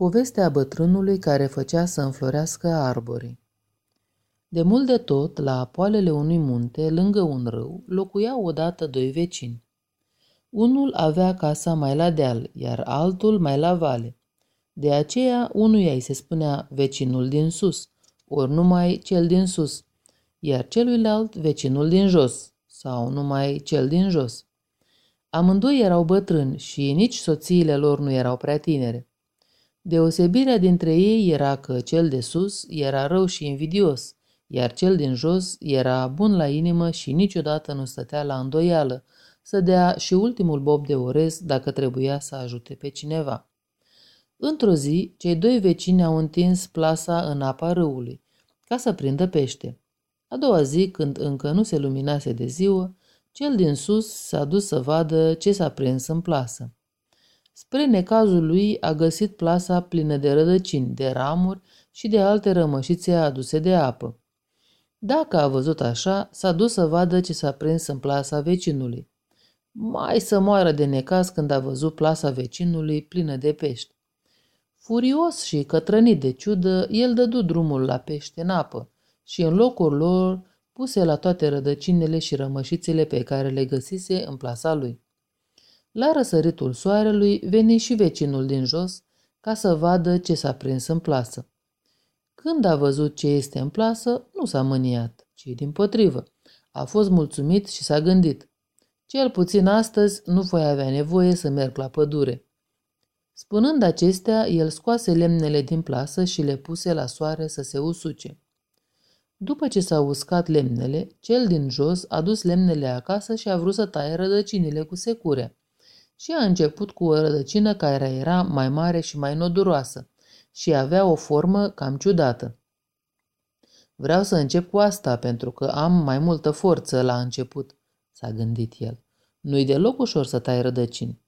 Povestea bătrânului care făcea să înflorească arborii De mult de tot, la poalele unui munte, lângă un râu, locuiau odată doi vecini. Unul avea casa mai la deal, iar altul mai la vale. De aceea, unuia îi se spunea vecinul din sus, ori numai cel din sus, iar celuilalt vecinul din jos, sau numai cel din jos. Amândoi erau bătrâni și nici soțiile lor nu erau prea tinere. Deosebirea dintre ei era că cel de sus era rău și invidios, iar cel din jos era bun la inimă și niciodată nu stătea la îndoială să dea și ultimul bob de orez dacă trebuia să ajute pe cineva. Într-o zi, cei doi vecini au întins plasa în apa râului, ca să prindă pește. A doua zi, când încă nu se luminase de ziua, cel din sus s-a dus să vadă ce s-a prins în plasă. Spre necazul lui a găsit plasa plină de rădăcini, de ramuri și de alte rămășițe aduse de apă. Dacă a văzut așa, s-a dus să vadă ce s-a prins în plasa vecinului. Mai să moară de necaz când a văzut plasa vecinului plină de pești. Furios și cătrănit de ciudă, el dădu drumul la pește în apă și în locul lor puse la toate rădăcinile și rămășițele pe care le găsise în plasa lui. La răsăritul soarelui veni și vecinul din jos ca să vadă ce s-a prins în plasă. Când a văzut ce este în plasă, nu s-a mâniat, ci din potrivă. A fost mulțumit și s-a gândit. Cel puțin astăzi nu voi avea nevoie să merg la pădure. Spunând acestea, el scoase lemnele din plasă și le puse la soare să se usuce. După ce s-au uscat lemnele, cel din jos a dus lemnele acasă și a vrut să taie rădăcinile cu secure și a început cu o rădăcină care era mai mare și mai noduroasă și avea o formă cam ciudată. Vreau să încep cu asta pentru că am mai multă forță la început, s-a gândit el. Nu-i deloc ușor să tai rădăcini.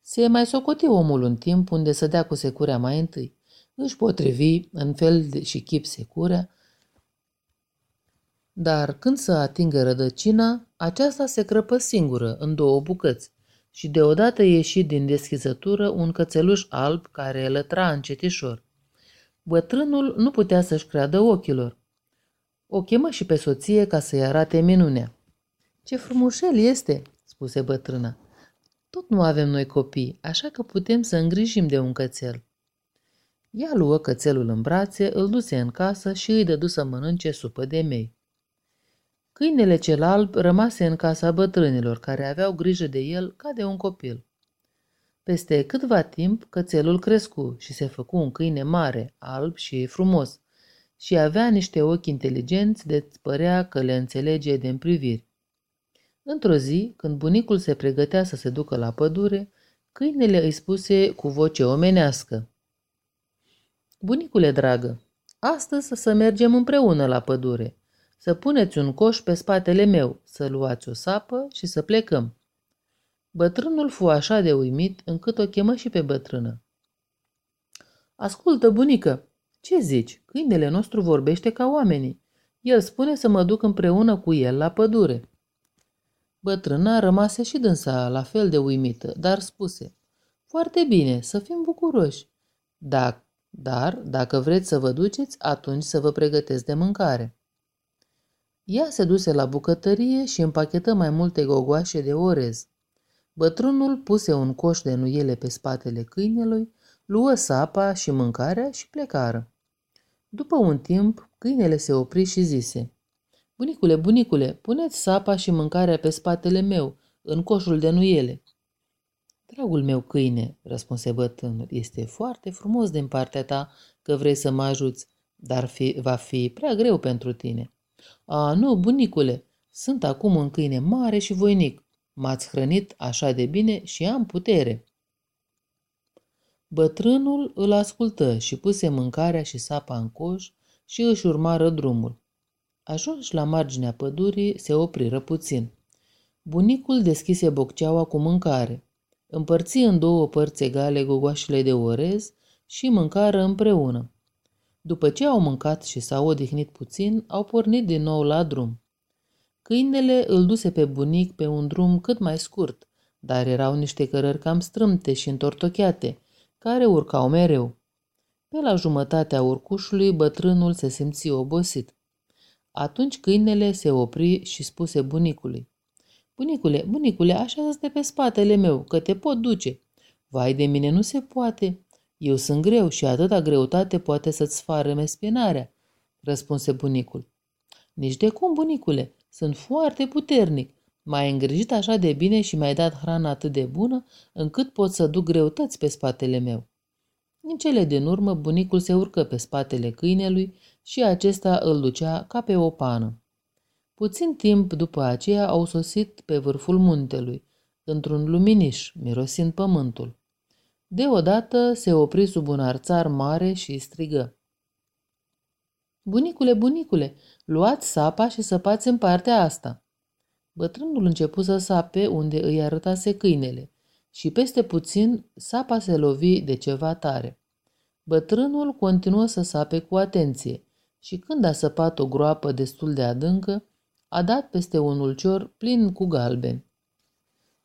Se mai socoti omul un timp unde să dea cu securea mai întâi. Își potrivi în fel și chip securea, dar când să atingă rădăcina, aceasta se crăpă singură în două bucăți și deodată ieși din deschizătură un cățeluș alb care lătra încetișor. Bătrânul nu putea să-și creadă ochilor. O chemă și pe soție ca să-i arate minunea. Ce frumușel este, spuse bătrâna. Tot nu avem noi copii, așa că putem să îngrijim de un cățel. Ea luă cățelul în brațe, îl duse în casă și îi dădu să mănânce supă de mei. Câinele cel alb rămase în casa bătrânilor, care aveau grijă de el ca de un copil. Peste câtva timp, cățelul crescu și se făcu un câine mare, alb și frumos, și avea niște ochi inteligenți de părea că le înțelege din priviri. Într-o zi, când bunicul se pregătea să se ducă la pădure, câinele îi spuse cu voce omenească. Bunicule dragă, astăzi să mergem împreună la pădure să puneți un coș pe spatele meu, să luați o sapă și să plecăm. Bătrânul fu așa de uimit încât o chemă și pe bătrână. Ascultă, bunică, ce zici? Câinele nostru vorbește ca oamenii. El spune să mă duc împreună cu el la pădure. Bătrâna rămase și dânsa la fel de uimită, dar spuse, Foarte bine, să fim bucuroși. Da, dar, dacă vreți să vă duceți, atunci să vă pregătesc de mâncare. Ea se duse la bucătărie și împachetă mai multe gogoașe de orez. Bătrânul puse un coș de nuiele pe spatele câinelui, luă sapa și mâncarea și plecară. După un timp, câinele se opri și zise, Bunicule, bunicule, puneți sapa și mâncarea pe spatele meu, în coșul de nuiele. Dragul meu câine, răspunse bătrânul, este foarte frumos din partea ta că vrei să mă ajuți, dar fi, va fi prea greu pentru tine. A, nu, bunicule, sunt acum un câine mare și voinic. M-ați hrănit așa de bine și am putere. Bătrânul îl ascultă și puse mâncarea și sapa în coș și își urmară drumul. Ajuns la marginea pădurii, se opriră puțin. Bunicul deschise bocceaua cu mâncare. Împărți în două părți egale gogoașele de orez și mâncară împreună. După ce au mâncat și s-au odihnit puțin, au pornit din nou la drum. Câinele îl duse pe bunic pe un drum cât mai scurt, dar erau niște cărări cam strâmte și întortocheate, care urcau mereu. Pe la jumătatea urcușului, bătrânul se simți obosit. Atunci câinele se opri și spuse bunicului. Bunicule, bunicule, așează-te pe spatele meu, că te pot duce. Vai de mine, nu se poate. Eu sunt greu și atâta greutate poate să-ți fară spinarea, răspunse bunicul. Nici de cum, bunicule, sunt foarte puternic. M-ai îngrijit așa de bine și mi-ai dat hrana atât de bună, încât pot să duc greutăți pe spatele meu. În cele din urmă, bunicul se urcă pe spatele câinelui și acesta îl ducea ca pe o pană. Puțin timp după aceea au sosit pe vârful muntelui, într-un luminiș, mirosind pământul. Deodată se opri sub un arțar mare și strigă. Bunicule, bunicule, luați sapa și săpați în partea asta. Bătrânul începu să sape unde îi arătase câinele și peste puțin sapa se lovi de ceva tare. Bătrânul continuă să sape cu atenție și când a săpat o groapă destul de adâncă, a dat peste un ulcior plin cu galbeni.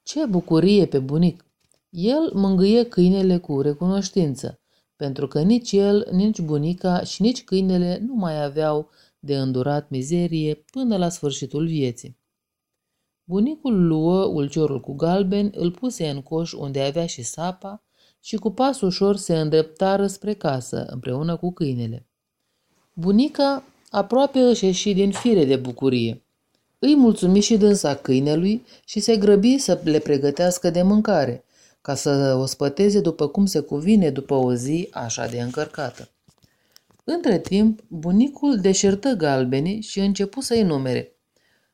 Ce bucurie pe bunic! El mângâie câinele cu recunoștință, pentru că nici el, nici bunica și nici câinele nu mai aveau de îndurat mizerie până la sfârșitul vieții. Bunicul luă ulciorul cu galben, îl puse în coș unde avea și sapa și cu pas ușor se îndreptară spre casă împreună cu câinele. Bunica aproape își ieși din fire de bucurie. Îi mulțumi și dânsa câinelui și se grăbi să le pregătească de mâncare, ca să o spăteze după cum se cuvine după o zi așa de încărcată. Între timp, bunicul deșertă galbenii și începu să-i numere.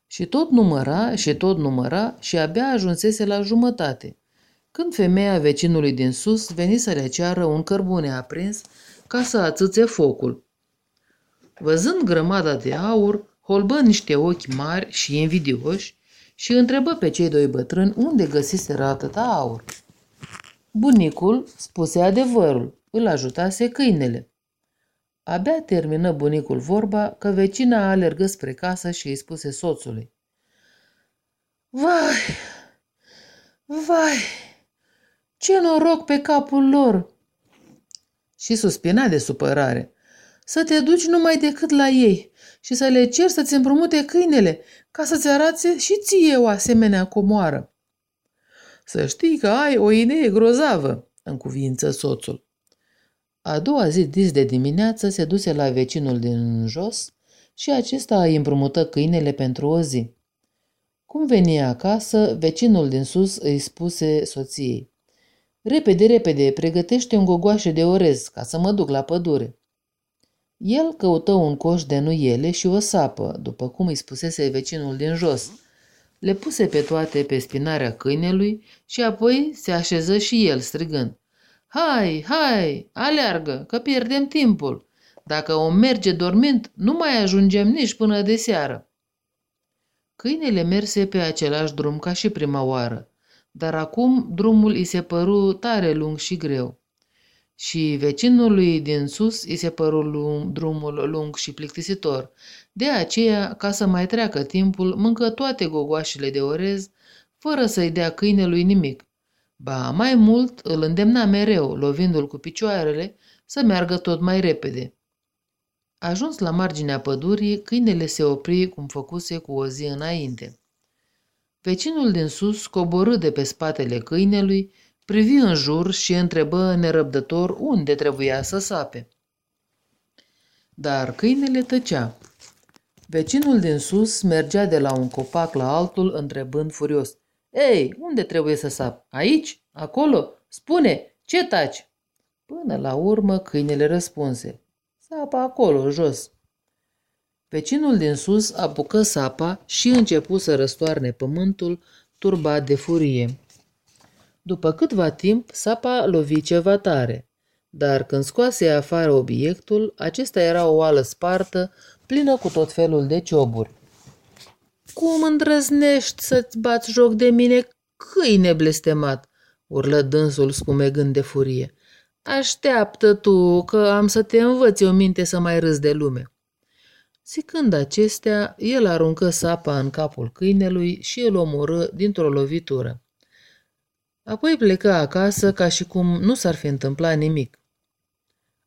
Și tot număra și tot număra și abia ajunsese la jumătate, când femeia vecinului din sus veni să le ceară un cărbune aprins ca să atâțe focul. Văzând grămada de aur, holbă niște ochi mari și invidioși și întrebă pe cei doi bătrâni unde găsiseră atâta aur. Bunicul spuse adevărul, îl ajutase câinele. Abia termină bunicul vorba că vecina alergă spre casă și îi spuse soțului. Vai, vai, ce noroc pe capul lor! Și suspina de supărare. Să te duci numai decât la ei și să le ceri să-ți împrumute câinele ca să-ți arate și ție o asemenea comoară. Să știi că ai o idee grozavă, în cuvință soțul. A doua zi dis de dimineață se duse la vecinul din jos și acesta îi împrumută câinele pentru o zi. Cum veni acasă, vecinul din sus îi spuse soției. Repede, repede, pregătește un gogoașe de orez ca să mă duc la pădure. El căută un coș de nuiele și o sapă, după cum îi spusese vecinul din jos. Le puse pe toate pe spinarea câinelui și apoi se așeză și el strigând. Hai, hai, aleargă, că pierdem timpul. Dacă o merge dormind, nu mai ajungem nici până de seară. Câinele merse pe același drum ca și prima oară, dar acum drumul îi se păru tare lung și greu. Și vecinului din sus îi se păru lung, drumul lung și plictisitor. De aceea, ca să mai treacă timpul, mâncă toate gogoașele de orez, fără să-i dea câinelui nimic. Ba, mai mult îl îndemna mereu, lovindu-l cu picioarele, să meargă tot mai repede. Ajuns la marginea pădurii, câinele se opri cum făcuse cu o zi înainte. Vecinul din sus coborâ de pe spatele câinelui, privi în jur și întrebă nerăbdător unde trebuia să sape. Dar câinele tăcea. Vecinul din sus mergea de la un copac la altul, întrebând furios. Ei, unde trebuie să sap? Aici? Acolo? Spune, ce taci? Până la urmă câinele răspunse. Sapa acolo, jos. Vecinul din sus apucă sapa și începu să răstoarne pământul, turbat de furie. După câtva timp, sapa lovi ceva tare, dar când scoase afară obiectul, acesta era o oală spartă, plină cu tot felul de cioburi. Cum îndrăznești să-ți bați joc de mine, câine blestemat?" urlă dânsul scumegând de furie. Așteaptă tu, că am să te învăț o minte să mai râzi de lume." Zicând acestea, el aruncă sapa în capul câinelui și îl omorâ dintr-o lovitură. Apoi plecă acasă ca și cum nu s-ar fi întâmplat nimic.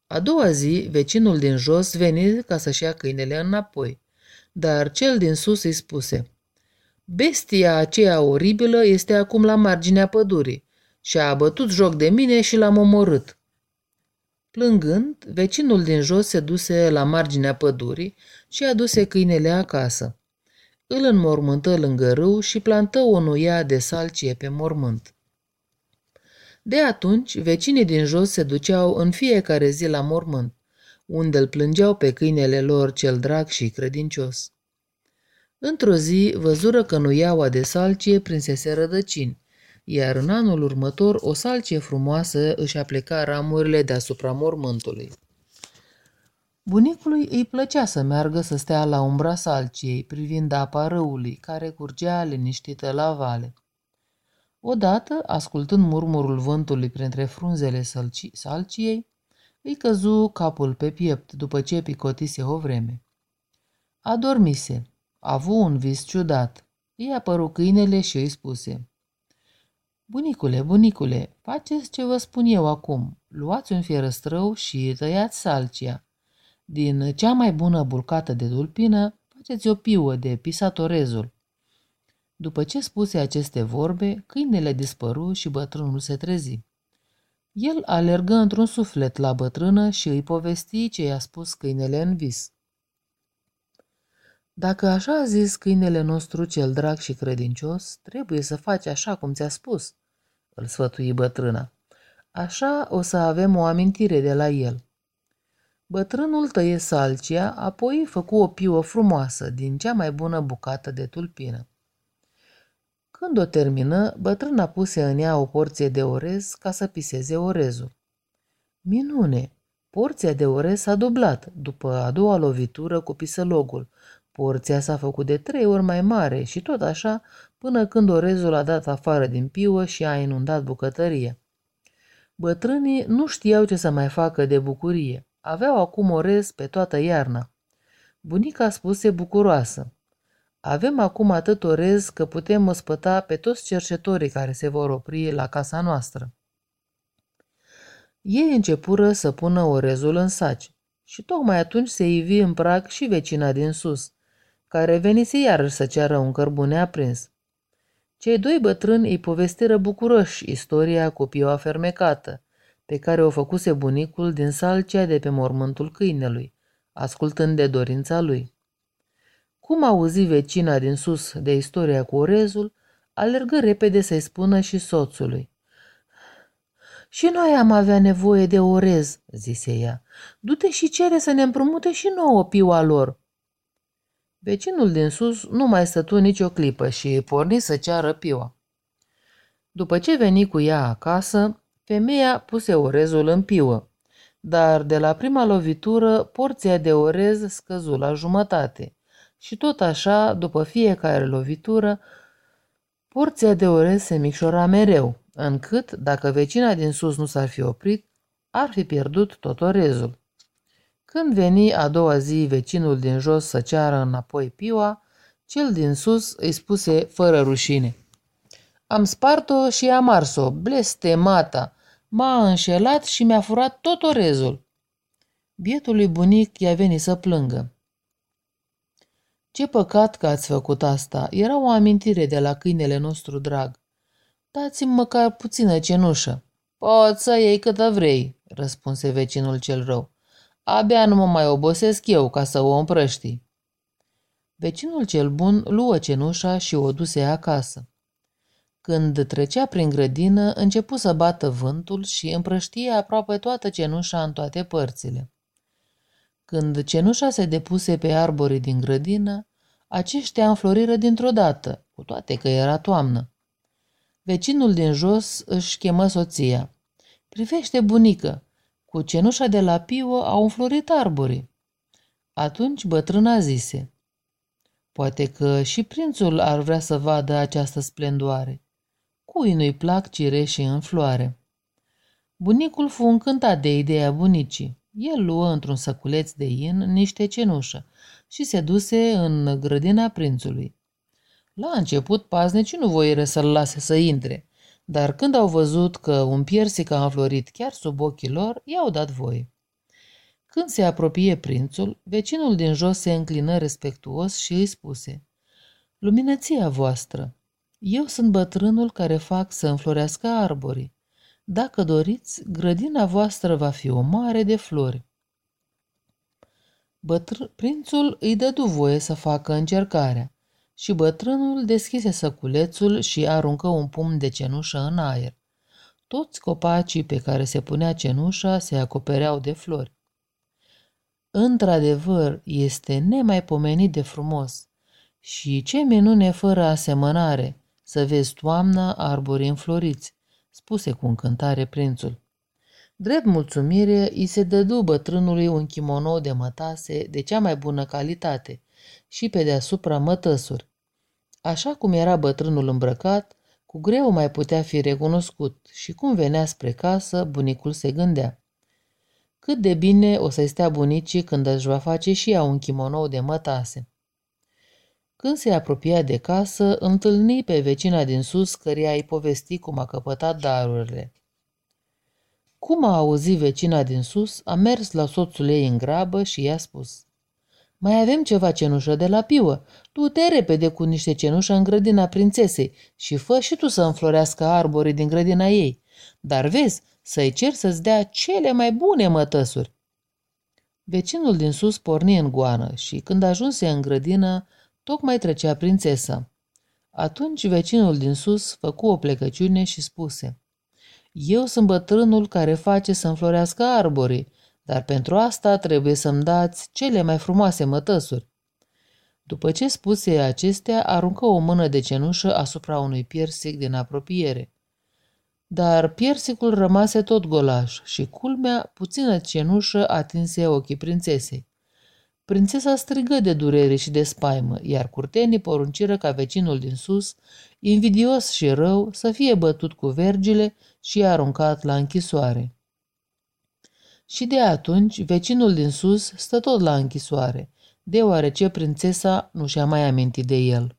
A doua zi, vecinul din jos veni ca să-și ia câinele înapoi, dar cel din sus îi spuse Bestia aceea oribilă este acum la marginea pădurii și a bătut joc de mine și l-am omorât. Plângând, vecinul din jos se duse la marginea pădurii și aduse câinele acasă. Îl înmormântă lângă râu și plantă o nuia de salcie pe mormânt. De atunci, vecinii din jos se duceau în fiecare zi la mormânt, unde îl plângeau pe câinele lor cel drag și credincios. Într-o zi văzură că nuiaua de salcie prinsese rădăcini, iar în anul următor o salcie frumoasă își apleca ramurile deasupra mormântului. Bunicului îi plăcea să meargă să stea la umbra salciei, privind apa râului, care curgea liniștită la vale. Odată, ascultând murmurul vântului printre frunzele salciei, îi căzu capul pe piept după ce picotise o vreme. Adormise, a avut un vis ciudat. Îi apăru câinele și îi spuse Bunicule, bunicule, faceți ce vă spun eu acum. Luați un fierăstrău și tăiați salcia. Din cea mai bună bulcată de dulpină, faceți o piuă de pisatorezul. După ce spuse aceste vorbe, câinele dispăru și bătrânul se trezi. El alergă într-un suflet la bătrână și îi povesti ce i-a spus câinele în vis. Dacă așa a zis câinele nostru cel drag și credincios, trebuie să faci așa cum ți-a spus, îl sfătui bătrâna. Așa o să avem o amintire de la el. Bătrânul tăie salcia, apoi făcu o piuă frumoasă din cea mai bună bucată de tulpină. Când o termină, bătrâna puse în ea o porție de orez ca să piseze orezul. Minune! Porția de orez s-a dublat după a doua lovitură cu pisălogul. Porția s-a făcut de trei ori mai mare și tot așa până când orezul a dat afară din piuă și a inundat bucătăria. Bătrânii nu știau ce să mai facă de bucurie. Aveau acum orez pe toată iarna. Bunica spuse bucuroasă. Avem acum atât orez că putem măspăta pe toți cercetorii care se vor opri la casa noastră. Ei începură să pună orezul în saci și tocmai atunci se ivi în prag și vecina din sus, care venise iarăși să ceară un cărbune aprins. Cei doi bătrâni îi povestiră bucuroși istoria cu pioa fermecată, pe care o făcuse bunicul din salcea de pe mormântul câinelui, ascultând de dorința lui. Cum auzi vecina din sus de istoria cu orezul, alergă repede să-i spună și soțului. Și noi am avea nevoie de orez, zise ea. Du-te și cere să ne împrumute și nouă piua lor. Vecinul din sus nu mai stătu nicio clipă și porni să ceară piua. După ce veni cu ea acasă, femeia puse orezul în piuă, dar de la prima lovitură porția de orez scăzu la jumătate și tot așa, după fiecare lovitură, porția de orez se micșora mereu, încât, dacă vecina din sus nu s-ar fi oprit, ar fi pierdut tot orezul. Când veni a doua zi vecinul din jos să ceară înapoi piua, cel din sus îi spuse fără rușine. Am spart-o și am ars-o, blestemata, m-a înșelat și mi-a furat tot orezul. Bietului bunic i-a venit să plângă. Ce păcat că ați făcut asta, era o amintire de la câinele nostru drag. Dați-mi măcar puțină cenușă. Poți să iei câtă vrei, răspunse vecinul cel rău. Abia nu mă mai obosesc eu ca să o împrăști. Vecinul cel bun luă cenușa și o duse acasă. Când trecea prin grădină, începu să bată vântul și împrăștie aproape toată cenușa în toate părțile. Când cenușa se depuse pe arborii din grădină, aceștia înfloriră dintr-o dată, cu toate că era toamnă. Vecinul din jos își chemă soția. Privește, bunică, cu cenușa de la piuă au înflorit arborii. Atunci bătrâna zise, Poate că și prințul ar vrea să vadă această splendoare. Cui nu-i plac cireșii în floare? Bunicul fu încântat de ideea bunicii. El luă într-un săculeț de in niște cenușă și se duse în grădina prințului. La început, paznicii nu voieră să-l lase să intre, dar când au văzut că un piersic a înflorit chiar sub ochii lor, i-au dat voie. Când se apropie prințul, vecinul din jos se înclină respectuos și îi spuse Luminăția voastră, eu sunt bătrânul care fac să înflorească arborii. Dacă doriți, grădina voastră va fi o mare de flori. Bătr- prințul îi dădu voie să facă încercarea și bătrânul deschise săculețul și aruncă un pumn de cenușă în aer. Toți copacii pe care se punea cenușa se acopereau de flori. Într-adevăr, este nemaipomenit de frumos. Și ce minune fără asemănare să vezi toamna arbori înfloriți, spuse cu încântare prințul. Drept mulțumire, îi se dădu bătrânului un kimono de mătase de cea mai bună calitate și pe deasupra mătăsuri. Așa cum era bătrânul îmbrăcat, cu greu mai putea fi recunoscut și cum venea spre casă, bunicul se gândea. Cât de bine o să-i stea bunicii când își va face și ea un kimono de mătase. Când se apropia de casă, întâlni pe vecina din sus, căreia îi povesti cum a căpătat darurile. Cum a auzit vecina din sus, a mers la soțul ei în grabă și i-a spus Mai avem ceva cenușă de la piuă. Tu te repede cu niște cenușă în grădina prințesei și fă și tu să înflorească arborii din grădina ei. Dar vezi, să-i cer să-ți dea cele mai bune mătăsuri. Vecinul din sus porni în goană și când ajunse în grădină, tocmai trecea prințesa. Atunci vecinul din sus făcu o plecăciune și spuse Eu sunt bătrânul care face să înflorească arborii, dar pentru asta trebuie să-mi dați cele mai frumoase mătăsuri. După ce spuse acestea, aruncă o mână de cenușă asupra unui piersic din apropiere. Dar piersicul rămase tot golaș și culmea, puțină cenușă atinse ochii prințesei. Prințesa strigă de durere și de spaimă, iar curtenii porunciră ca vecinul din sus, invidios și rău, să fie bătut cu vergile și aruncat la închisoare. Și de atunci, vecinul din sus stă tot la închisoare, deoarece prințesa nu și-a mai amintit de el.